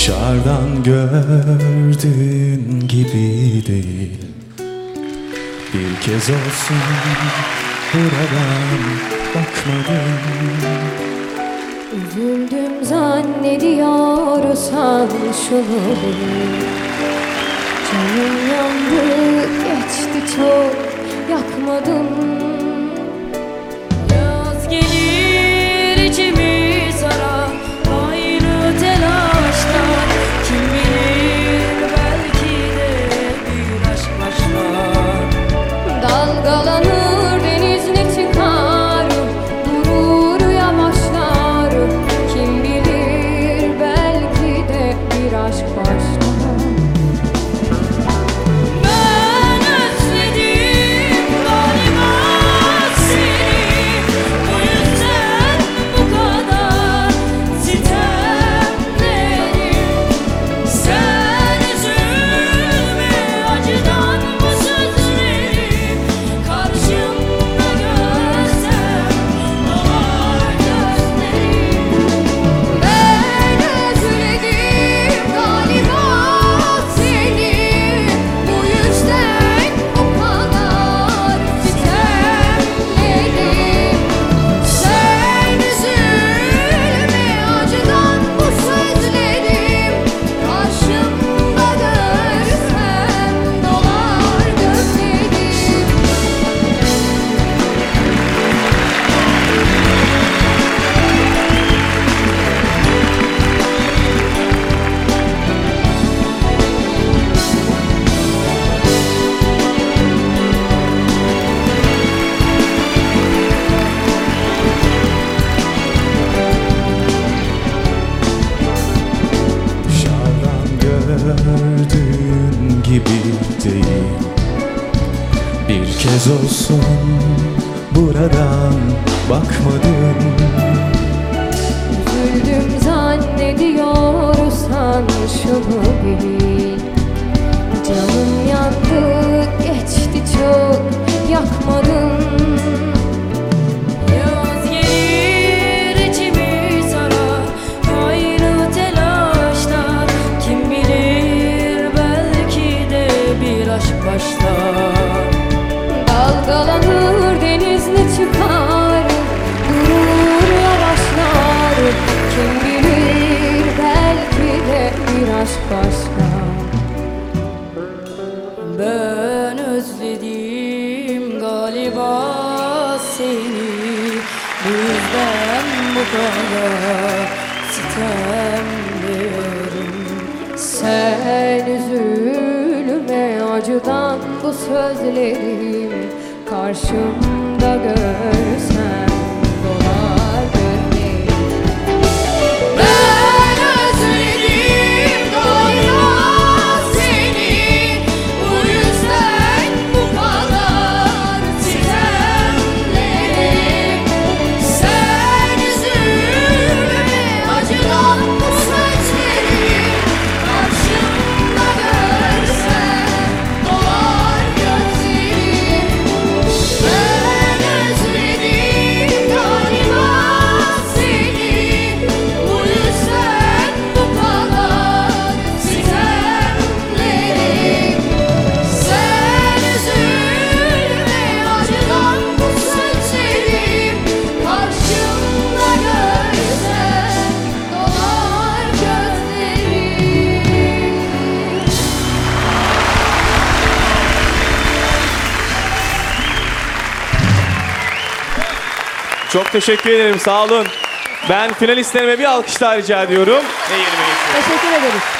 Dışarıdan gördüğün gibi değil Bir kez olsun buradan bakmadım. Üzüldüm zannediyorsan şunu Canım yandı geçti çok yakmadım. gördüğün gibi değil. Bir kez olsun buradan bakmadın. Üzüldüm zannediyorum. Kim bilir belki de biraz başka Ben özledim galiba seni. Bizden bu kadar sitemlerim. Sen üzülme acıdan bu sözlerim Karşımda gör. Çok teşekkür ederim. Sağ olun. Ben finalistlerime bir alkışlar rica ediyorum. Teşekkür ederiz.